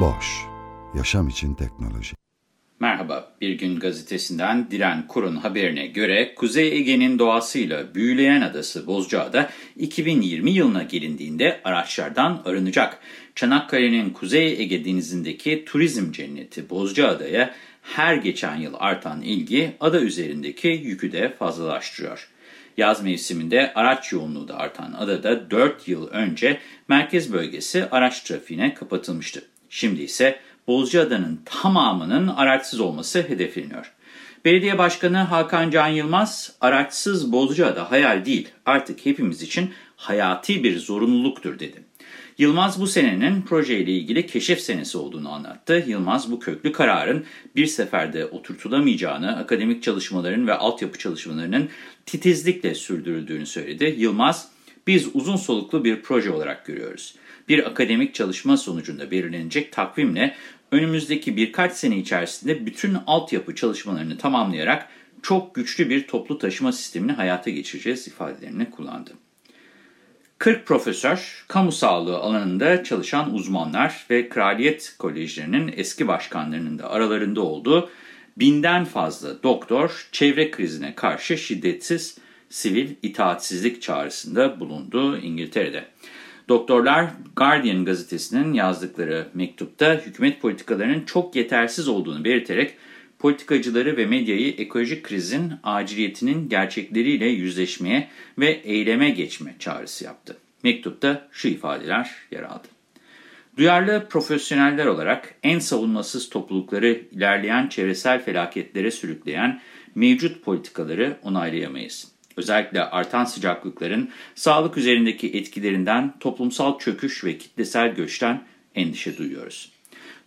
Boş, yaşam için teknoloji. Merhaba, Bir Gün Gazetesi'nden Diren Kur'un haberine göre Kuzey Ege'nin doğasıyla büyüleyen adası Bozcaada 2020 yılına gelindiğinde araçlardan arınacak. Çanakkale'nin Kuzey Ege denizindeki turizm cenneti Bozcaada'ya her geçen yıl artan ilgi ada üzerindeki yükü de fazlalaştırıyor. Yaz mevsiminde araç yoğunluğu da artan adada 4 yıl önce merkez bölgesi araç trafiğine kapatılmıştı. Şimdi ise Bozcaada'nın tamamının araçsız olması hedefleniyor. Belediye Başkanı Hakan Can Yılmaz, araçsız Bozcaada hayal değil, artık hepimiz için hayati bir zorunluluktur dedi. Yılmaz bu senenin projeyle ilgili keşif senesi olduğunu anlattı. Yılmaz bu köklü kararın bir seferde oturtulamayacağını, akademik çalışmaların ve altyapı çalışmalarının titizlikle sürdürüldüğünü söyledi. Yılmaz, biz uzun soluklu bir proje olarak görüyoruz. Bir akademik çalışma sonucunda belirlenecek takvimle önümüzdeki birkaç sene içerisinde bütün altyapı çalışmalarını tamamlayarak çok güçlü bir toplu taşıma sistemini hayata geçireceğiz ifadelerini kullandı. 40 profesör, kamu sağlığı alanında çalışan uzmanlar ve kraliyet kolejlerinin eski başkanlarının da aralarında olduğu binden fazla doktor çevre krizine karşı şiddetsiz sivil itaatsizlik çağrısında bulundu İngiltere'de. Doktorlar Guardian gazetesinin yazdıkları mektupta hükümet politikalarının çok yetersiz olduğunu belirterek politikacıları ve medyayı ekolojik krizin aciliyetinin gerçekleriyle yüzleşmeye ve eyleme geçme çağrısı yaptı. Mektupta şu ifadeler yer aldı. Duyarlı profesyoneller olarak en savunmasız toplulukları ilerleyen çevresel felaketlere sürükleyen mevcut politikaları onaylayamayız. Özellikle artan sıcaklıkların sağlık üzerindeki etkilerinden toplumsal çöküş ve kitlesel göçten endişe duyuyoruz.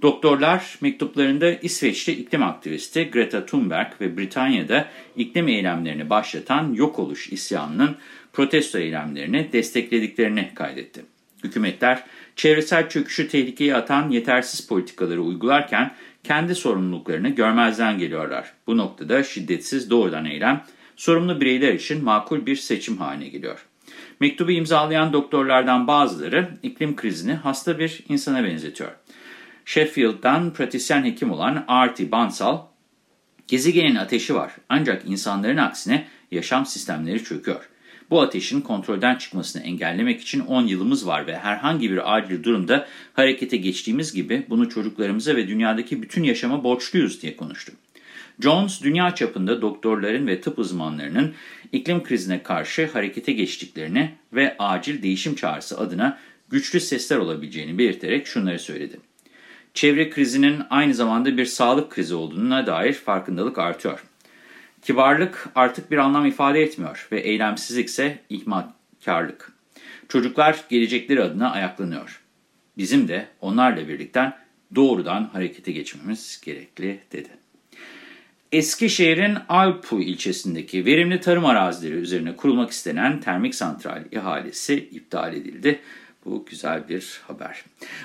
Doktorlar mektuplarında İsveçli iklim aktivisti Greta Thunberg ve Britanya'da iklim eylemlerini başlatan yok oluş isyanının protesto eylemlerini desteklediklerini kaydetti. Hükümetler çevresel çöküşü tehlikeye atan yetersiz politikaları uygularken kendi sorumluluklarını görmezden geliyorlar. Bu noktada şiddetsiz doğrudan eylem sorumlu bireyler için makul bir seçim haline geliyor. Mektubu imzalayan doktorlardan bazıları iklim krizini hasta bir insana benzetiyor. Sheffield'dan pratisyen hekim olan Artie Bansal, gezegenin ateşi var ancak insanların aksine yaşam sistemleri çöküyor. Bu ateşin kontrolden çıkmasını engellemek için 10 yılımız var ve herhangi bir acil durumda harekete geçtiğimiz gibi bunu çocuklarımıza ve dünyadaki bütün yaşama borçluyuz diye konuştu. Jones, dünya çapında doktorların ve tıp uzmanlarının iklim krizine karşı harekete geçtiklerini ve acil değişim çağrısı adına güçlü sesler olabileceğini belirterek şunları söyledi. Çevre krizinin aynı zamanda bir sağlık krizi olduğuna dair farkındalık artıyor. Kibarlık artık bir anlam ifade etmiyor ve eylemsizlik ise ihmalkarlık. Çocuklar gelecekleri adına ayaklanıyor. Bizim de onlarla birlikte doğrudan harekete geçmemiz gerekli dedi. Eskişehir'in Alpu ilçesindeki verimli tarım arazileri üzerine kurulmak istenen termik santral ihalesi iptal edildi. Bu güzel bir haber.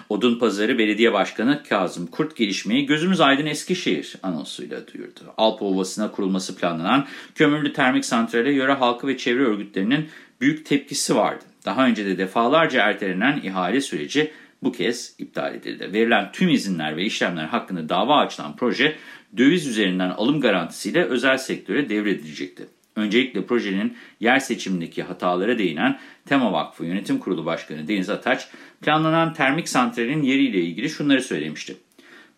Odun Pazarı Belediye Başkanı Kazım Kurt gelişmeyi gözümüz aydın Eskişehir anonsuyla duyurdu. Alp Ovası'na kurulması planlanan kömürlü termik santrale yöre halkı ve çevre örgütlerinin büyük tepkisi vardı. Daha önce de defalarca ertelenen ihale süreci bu kez iptal edildi. Verilen tüm izinler ve işlemler hakkında dava açılan proje döviz üzerinden alım garantisiyle özel sektöre devredilecekti. Öncelikle projenin yer seçimindeki hatalara değinen Tema Vakfı Yönetim Kurulu Başkanı Deniz Ataç, planlanan termik santralin yeriyle ilgili şunları söylemişti.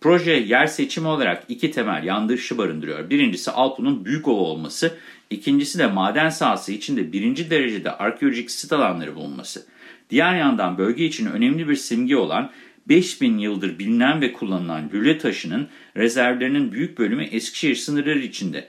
Proje yer seçimi olarak iki temel yandırışı barındırıyor. Birincisi Alpu'nun büyük ova olması, ikincisi de maden sahası içinde birinci derecede arkeolojik sit alanları bulunması. Diğer yandan bölge için önemli bir simge olan 5000 yıldır bilinen ve kullanılan lüle taşının rezervlerinin büyük bölümü Eskişehir sınırları içinde.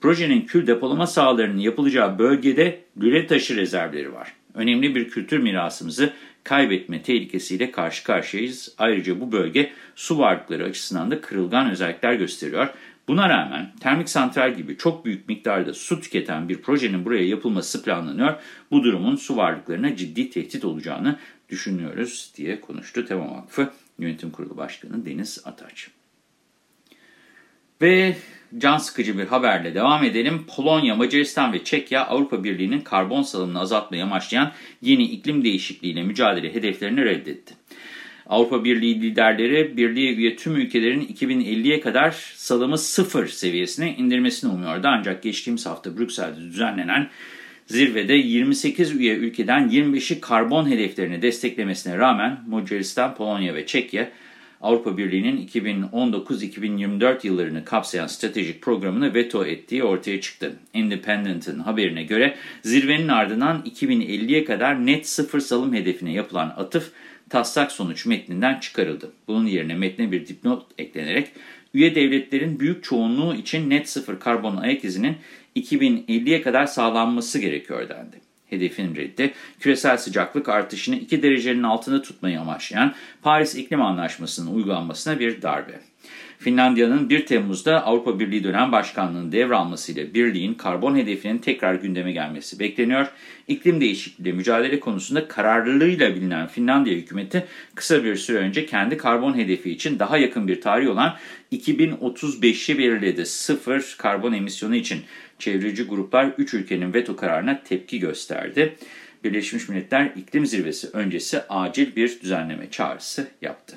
Projenin kül depolama sahalarının yapılacağı bölgede lüle taşı rezervleri var. Önemli bir kültür mirasımızı kaybetme tehlikesiyle karşı karşıyayız. Ayrıca bu bölge su varlıkları açısından da kırılgan özellikler gösteriyor. Buna rağmen termik santral gibi çok büyük miktarda su tüketen bir projenin buraya yapılması planlanıyor. Bu durumun su varlıklarına ciddi tehdit olacağını düşünüyoruz diye konuştu Tema Vakfı Yönetim Kurulu Başkanı Deniz Ataç. Ve can sıkıcı bir haberle devam edelim. Polonya, Macaristan ve Çekya Avrupa Birliği'nin karbon salımını azaltmayı amaçlayan yeni iklim değişikliğiyle mücadele hedeflerini reddetti. Avrupa Birliği liderleri birliğe üye tüm ülkelerin 2050'ye kadar salımı sıfır seviyesine indirmesini umuyordu. Ancak geçtiğimiz hafta Brüksel'de düzenlenen zirvede 28 üye ülkeden 25'i karbon hedeflerini desteklemesine rağmen Macaristan, Polonya ve Çekya Avrupa Birliği'nin 2019-2024 yıllarını kapsayan stratejik programını veto ettiği ortaya çıktı. Independent'ın haberine göre zirvenin ardından 2050'ye kadar net sıfır salım hedefine yapılan atıf taslak sonuç metninden çıkarıldı. Bunun yerine metne bir dipnot eklenerek üye devletlerin büyük çoğunluğu için net sıfır karbon ayak izinin 2050'ye kadar sağlanması gerekiyor dendi. Hedefin reddi, küresel sıcaklık artışını 2 derecenin altında tutmayı amaçlayan Paris İklim Anlaşması'nın uygulanmasına bir darbe. Finlandiya'nın 1 Temmuz'da Avrupa Birliği dönem başkanlığının devralmasıyla birliğin karbon hedefinin tekrar gündeme gelmesi bekleniyor. İklim değişikliğiyle mücadele konusunda kararlılığıyla bilinen Finlandiya hükümeti kısa bir süre önce kendi karbon hedefi için daha yakın bir tarih olan 2035'i belirledi. Sıfır karbon emisyonu için çevreci gruplar 3 ülkenin veto kararına tepki gösterdi. Birleşmiş Milletler İklim Zirvesi öncesi acil bir düzenleme çağrısı yaptı.